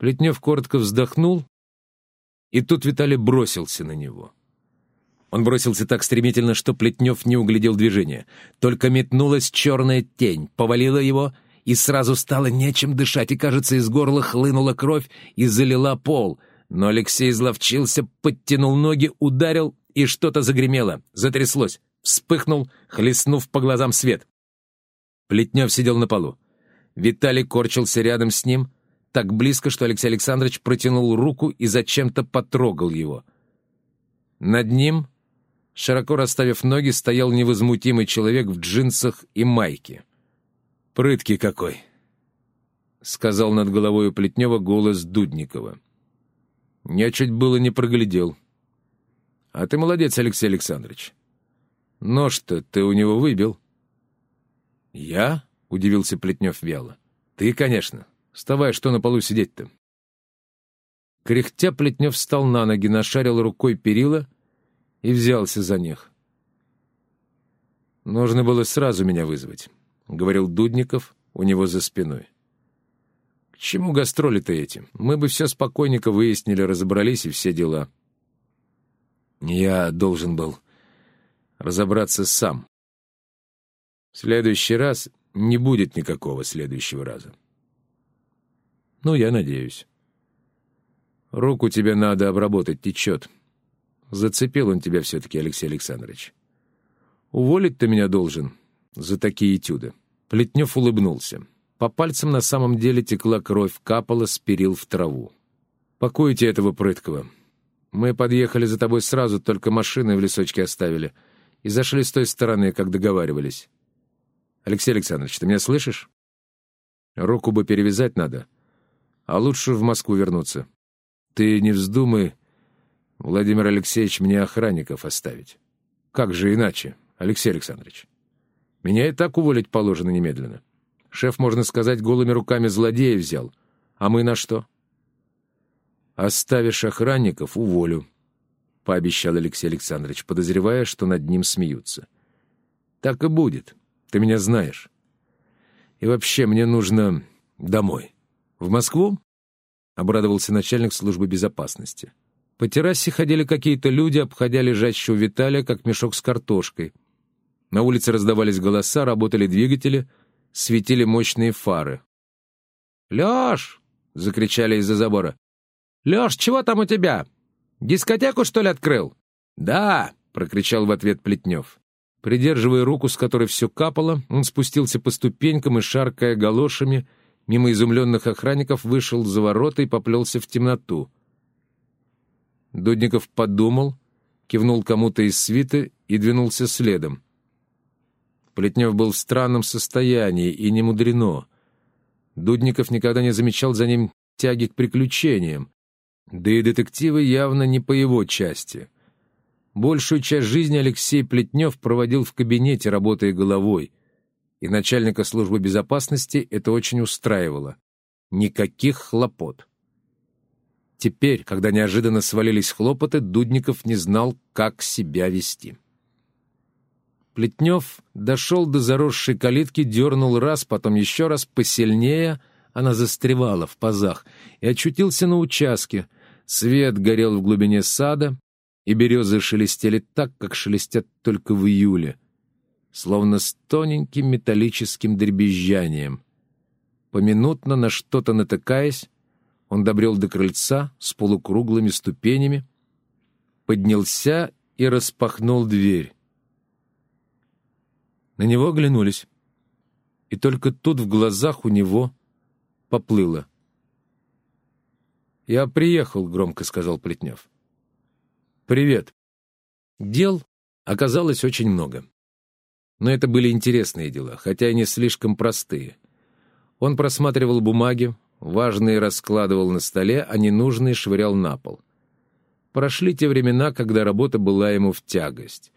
Плетнев коротко вздохнул, и тут Виталий бросился на него. Он бросился так стремительно, что Плетнев не углядел движения. Только метнулась черная тень, повалила его, и сразу стало нечем дышать, и, кажется, из горла хлынула кровь и залила пол. Но Алексей изловчился, подтянул ноги, ударил, и что-то загремело, затряслось, вспыхнул, хлестнув по глазам свет. Плетнев сидел на полу. Виталий корчился рядом с ним, так близко, что Алексей Александрович протянул руку и зачем-то потрогал его. Над ним, широко расставив ноги, стоял невозмутимый человек в джинсах и майке. «Прыткий какой!» — сказал над головой у Плетнева голос Дудникова. «Я чуть было не проглядел. А ты молодец, Алексей Александрович. Нож-то ты у него выбил». «Я?» — удивился Плетнев вяло. «Ты, конечно. Вставай, что на полу сидеть-то?» Кряхтя Плетнев встал на ноги, нашарил рукой перила и взялся за них. «Нужно было сразу меня вызвать», — говорил Дудников у него за спиной. «К чему гастроли-то эти? Мы бы все спокойненько выяснили, разобрались и все дела». «Я должен был разобраться сам», в следующий раз не будет никакого следующего раза. Ну, я надеюсь. Руку тебе надо обработать, течет. Зацепил он тебя все-таки, Алексей Александрович. Уволить ты меня должен за такие этюды. Плетнев улыбнулся. По пальцам на самом деле текла кровь, капала с перил в траву. «Покойте этого прыткого. Мы подъехали за тобой сразу, только машины в лесочке оставили. И зашли с той стороны, как договаривались. Алексей Александрович, ты меня слышишь? Руку бы перевязать надо, а лучше в Москву вернуться. Ты не вздумай, Владимир Алексеевич, мне охранников оставить. Как же иначе, Алексей Александрович? Меня и так уволить положено немедленно. Шеф, можно сказать, голыми руками злодея взял. А мы на что? Оставишь охранников — уволю, — пообещал Алексей Александрович, подозревая, что над ним смеются. Так и будет. Ты меня знаешь. И вообще, мне нужно домой. В Москву? Обрадовался начальник службы безопасности. По террасе ходили какие-то люди, обходя лежащего Виталия, как мешок с картошкой. На улице раздавались голоса, работали двигатели, светили мощные фары. «Лёш!» — закричали из-за забора. «Лёш, чего там у тебя? Дискотеку, что ли, открыл?» «Да!» — прокричал в ответ Плетнев. Придерживая руку, с которой все капало, он спустился по ступенькам и, шаркая галошами, мимо изумленных охранников вышел за ворота и поплелся в темноту. Дудников подумал, кивнул кому-то из свиты и двинулся следом. Плетнев был в странном состоянии, и не мудрено. Дудников никогда не замечал за ним тяги к приключениям, да и детективы явно не по его части — Большую часть жизни Алексей Плетнев проводил в кабинете, работая головой, и начальника службы безопасности это очень устраивало. Никаких хлопот. Теперь, когда неожиданно свалились хлопоты, Дудников не знал, как себя вести. Плетнев дошел до заросшей калитки, дернул раз, потом еще раз, посильнее, она застревала в пазах, и очутился на участке. Свет горел в глубине сада, и березы шелестели так, как шелестят только в июле, словно с тоненьким металлическим дребезжанием. Поминутно на что-то натыкаясь, он добрел до крыльца с полукруглыми ступенями, поднялся и распахнул дверь. На него оглянулись, и только тут в глазах у него поплыло. «Я приехал», — громко сказал Плетнев. «Привет». Дел оказалось очень много. Но это были интересные дела, хотя и не слишком простые. Он просматривал бумаги, важные раскладывал на столе, а ненужные швырял на пол. Прошли те времена, когда работа была ему в тягость.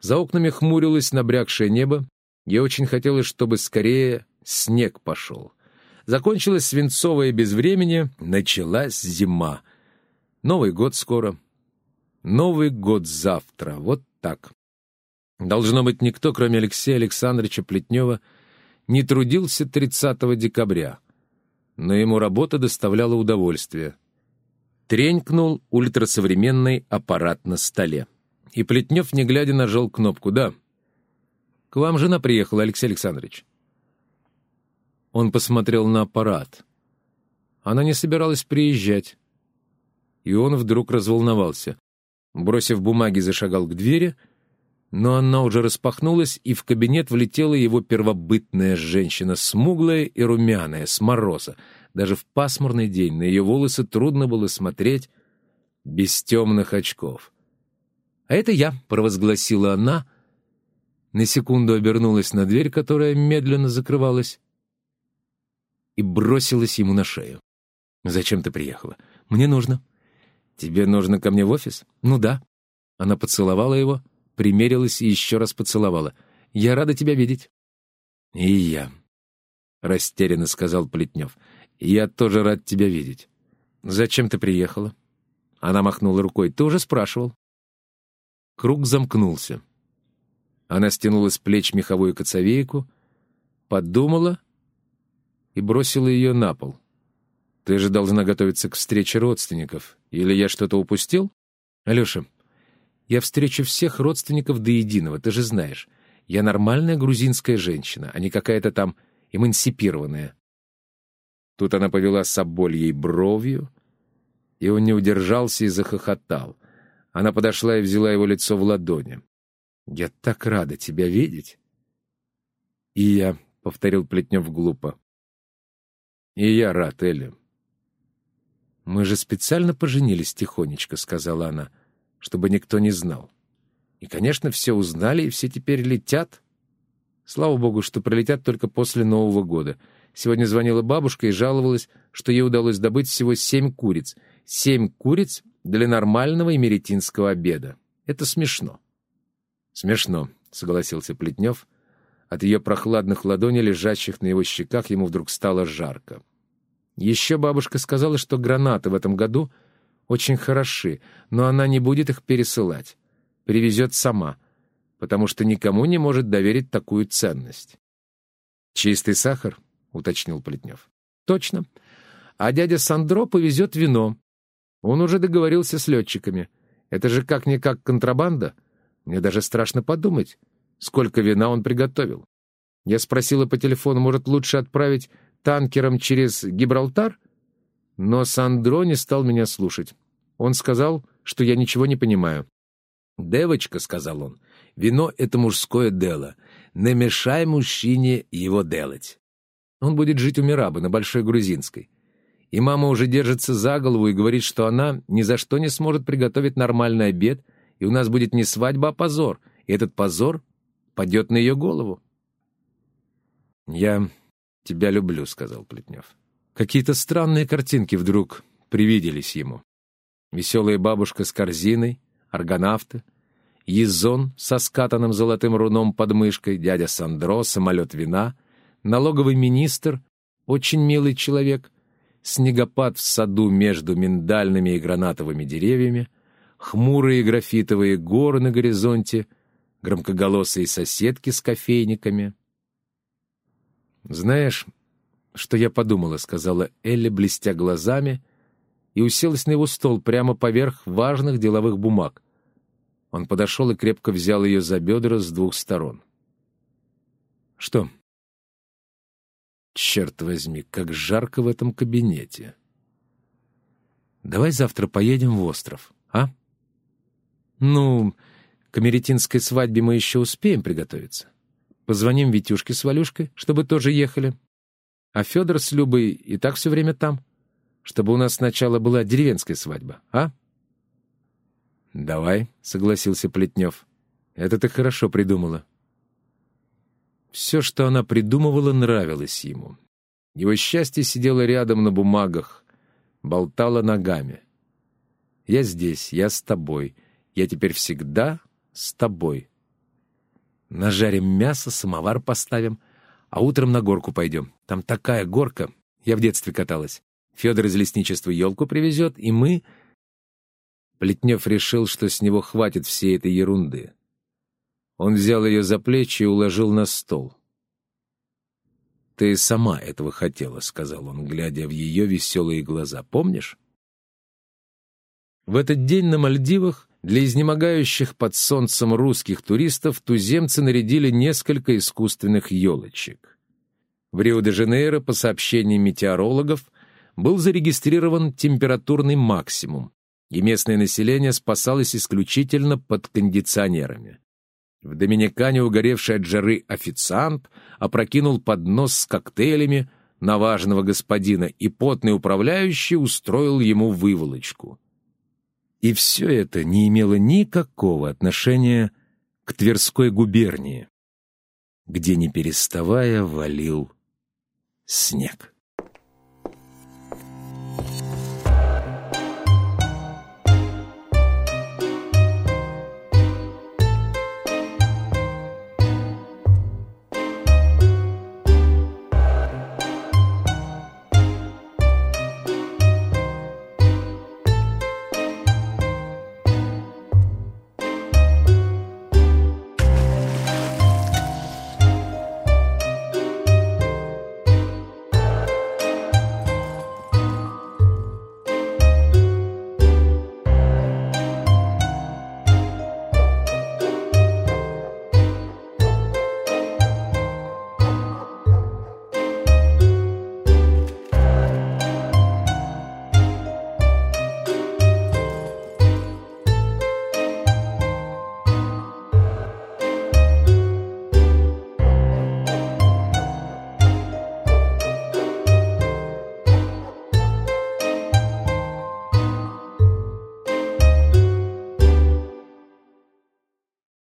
За окнами хмурилось набрякшее небо, и очень хотелось, чтобы скорее снег пошел. Закончилось свинцовое безвремение, началась зима. Новый год скоро — Новый год завтра. Вот так. Должно быть, никто, кроме Алексея Александровича Плетнева, не трудился 30 декабря. но ему работа доставляла удовольствие. Тренькнул ультрасовременный аппарат на столе. И Плетнев, не глядя, нажал кнопку «Да». «К вам жена приехала, Алексей Александрович». Он посмотрел на аппарат. Она не собиралась приезжать. И он вдруг разволновался. Бросив бумаги, зашагал к двери, но она уже распахнулась, и в кабинет влетела его первобытная женщина, смуглая и румяная, с мороза. Даже в пасмурный день на ее волосы трудно было смотреть без темных очков. «А это я», — провозгласила она, на секунду обернулась на дверь, которая медленно закрывалась, и бросилась ему на шею. «Зачем ты приехала?» «Мне нужно». «Тебе нужно ко мне в офис?» «Ну да». Она поцеловала его, примерилась и еще раз поцеловала. «Я рада тебя видеть». «И я», — растерянно сказал Плетнев. «Я тоже рад тебя видеть». «Зачем ты приехала?» Она махнула рукой. «Ты уже спрашивал». Круг замкнулся. Она стянула с плеч меховую коцовейку, подумала и бросила ее на пол. «Ты же должна готовиться к встрече родственников. Или я что-то упустил?» «Алеша, я встречу всех родственников до единого, ты же знаешь. Я нормальная грузинская женщина, а не какая-то там эмансипированная». Тут она повела Собольей бровью, и он не удержался и захохотал. Она подошла и взяла его лицо в ладони. «Я так рада тебя видеть!» «И я», — повторил Плетнев глупо. «И я рад, Элли». «Мы же специально поженились тихонечко», — сказала она, — «чтобы никто не знал. И, конечно, все узнали, и все теперь летят. Слава богу, что прилетят только после Нового года. Сегодня звонила бабушка и жаловалась, что ей удалось добыть всего семь куриц. Семь куриц для нормального эмеретинского обеда. Это смешно. «Смешно», — согласился Плетнев. От ее прохладных ладоней, лежащих на его щеках, ему вдруг стало жарко. Еще бабушка сказала, что гранаты в этом году очень хороши, но она не будет их пересылать. Привезет сама, потому что никому не может доверить такую ценность. «Чистый сахар?» — уточнил Плетнев. «Точно. А дядя Сандро повезет вино. Он уже договорился с летчиками. Это же как-никак контрабанда. Мне даже страшно подумать, сколько вина он приготовил. Я спросила по телефону, может, лучше отправить танкером через Гибралтар? Но Сандро не стал меня слушать. Он сказал, что я ничего не понимаю. «Девочка», — сказал он, — «вино — это мужское дело. Не мешай мужчине его делать». Он будет жить у Мирабы на Большой Грузинской. И мама уже держится за голову и говорит, что она ни за что не сможет приготовить нормальный обед — и у нас будет не свадьба, а позор, и этот позор падет на ее голову. «Я тебя люблю», — сказал Плетнев. Какие-то странные картинки вдруг привиделись ему. Веселая бабушка с корзиной, аргонавты, Езон со скатанным золотым руном под мышкой, дядя Сандро, самолет вина, налоговый министр, очень милый человек, снегопад в саду между миндальными и гранатовыми деревьями — хмурые графитовые горы на горизонте, громкоголосые соседки с кофейниками. «Знаешь, что я подумала?» — сказала Элли, блестя глазами, и уселась на его стол прямо поверх важных деловых бумаг. Он подошел и крепко взял ее за бедра с двух сторон. «Что?» «Черт возьми, как жарко в этом кабинете!» «Давай завтра поедем в остров, а?» «Ну, к америтинской свадьбе мы еще успеем приготовиться. Позвоним Витюшке с Валюшкой, чтобы тоже ехали. А Федор с Любой и так все время там, чтобы у нас сначала была деревенская свадьба, а?» «Давай», — согласился Плетнев. «Это ты хорошо придумала». Все, что она придумывала, нравилось ему. Его счастье сидело рядом на бумагах, болтало ногами. «Я здесь, я с тобой», я теперь всегда с тобой. Нажарим мясо, самовар поставим, а утром на горку пойдем. Там такая горка. Я в детстве каталась. Федор из лесничества елку привезет, и мы... Плетнев решил, что с него хватит всей этой ерунды. Он взял ее за плечи и уложил на стол. ты сама этого хотела», — сказал он, глядя в ее веселые глаза. «Помнишь?» В этот день на Мальдивах для изнемогающих под солнцем русских туристов туземцы нарядили несколько искусственных елочек. В Рио-де-Жанейро, по сообщениям метеорологов, был зарегистрирован температурный максимум, и местное население спасалось исключительно под кондиционерами. В Доминикане угоревший от жары официант опрокинул поднос с коктейлями на важного господина, и потный управляющий устроил ему выволочку. И все это не имело никакого отношения к Тверской губернии, где, не переставая, валил снег.